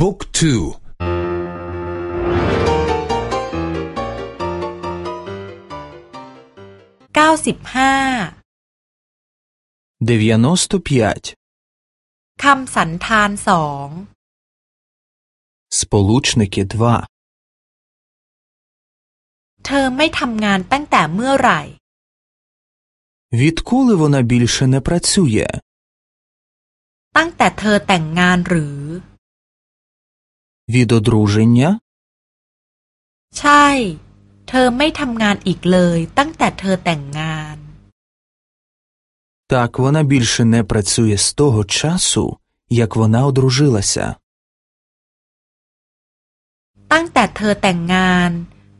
บุ๊กทูเก้าสิบห้าคำสันธานสอง Сполучники 2เธอไม่ทำงานตั้งแต่เมื่อไหร่ Відколи вона більше не працює? ตั้งแต่เธอแต่งงานหรือ Від одруження? ใช่ เธอไม่ทำงานอีกเลย ตั้งแต่เธอแต่งงาน Так, вона більше не працює з того часу, як вона одружилася. ตั้งแต่เธอแต่งงาน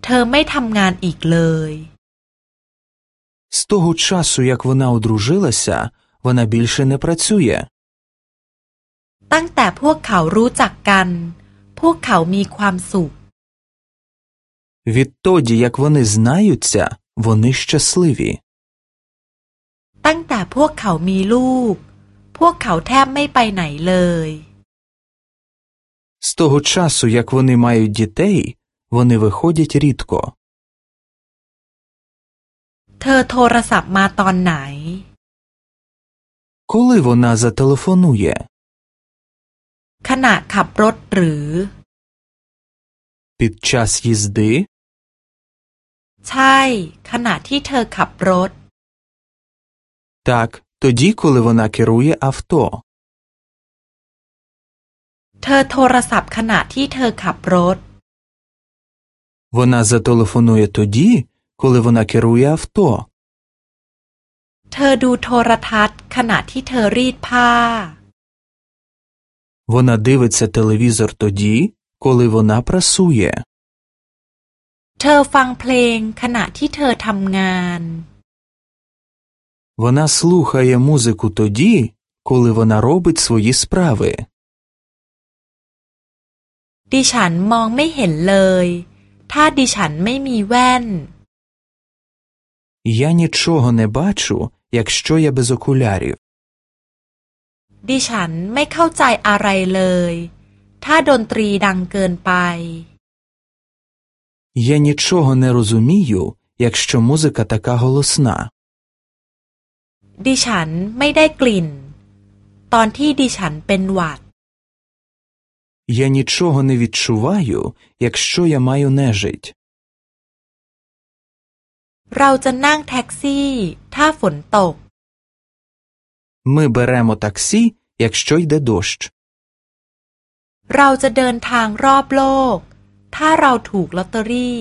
เธอไม่ทำงานอีกเลย З того часу, як вона одружилася, вона більше не працює. ตั้งแต่พวกเขารู้จักกัน พวกเขามีความสุข Відтоді, як вони знаються, вони щасливі. ตั้งแต่พวกเขามีลูก พวกเขาแทบไม่ไปไหนเลย З того часу, як вони мають дітей, вони виходять рідко. เธอโทรศัพท์มาตอนไหน Коли вона зателефонує? ขณะขับรถหรือ Під час їзди? ใช่ ขณะที่เธอขับรถ Так, тоді, коли вона керує авто. เธอโทรศัพท์ขณะที่เธอขับรถ Вона зателефонує тоді, коли вона керує авто. เธอดูโทรทัศน์ ขณะที่เธอรีดผ้า Вона дивиться телевізор тоді, коли вона прасує. เธอฟังเพลง ขณะที่เธอทำงาน Вона слухає музику тоді, коли вона робить свої справи. ดิฉันมองไม่เห็นเลย ถ้าดิฉันไม่มีแว่น Я нічого не бачу, якщо я без окулярів. ดิฉันไม่เข้าใจอะไรเลย ถ้าดนตรีดังเกินไป Я нічого не розумію, якщо музика така голосна. ดิฉันไม่ได้กลิ่น ตอนที่ดิฉันเป็นหวัด Я нічого не відчуваю, якщо я маю нежить. เราจะนั่งแท็กซี่ ถ้าฝนตก Ми беремо таксі, якщо йде дощ. เราจะเดินทางรอบโลก ถ้าเราถูกลอตเตอรี่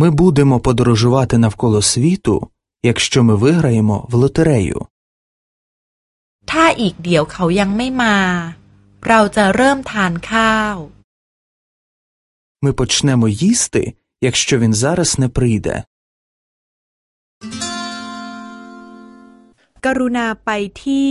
Ми будемо подорожувати навколо світу, якщо ми виграємо в лотерею. ถ้าอีกเดี๋ยวเขายังไม่มา เราจะเริ่มทานข้าว Ми почнемо їсти, якщо він зараз не прийде. กรุณาไปที่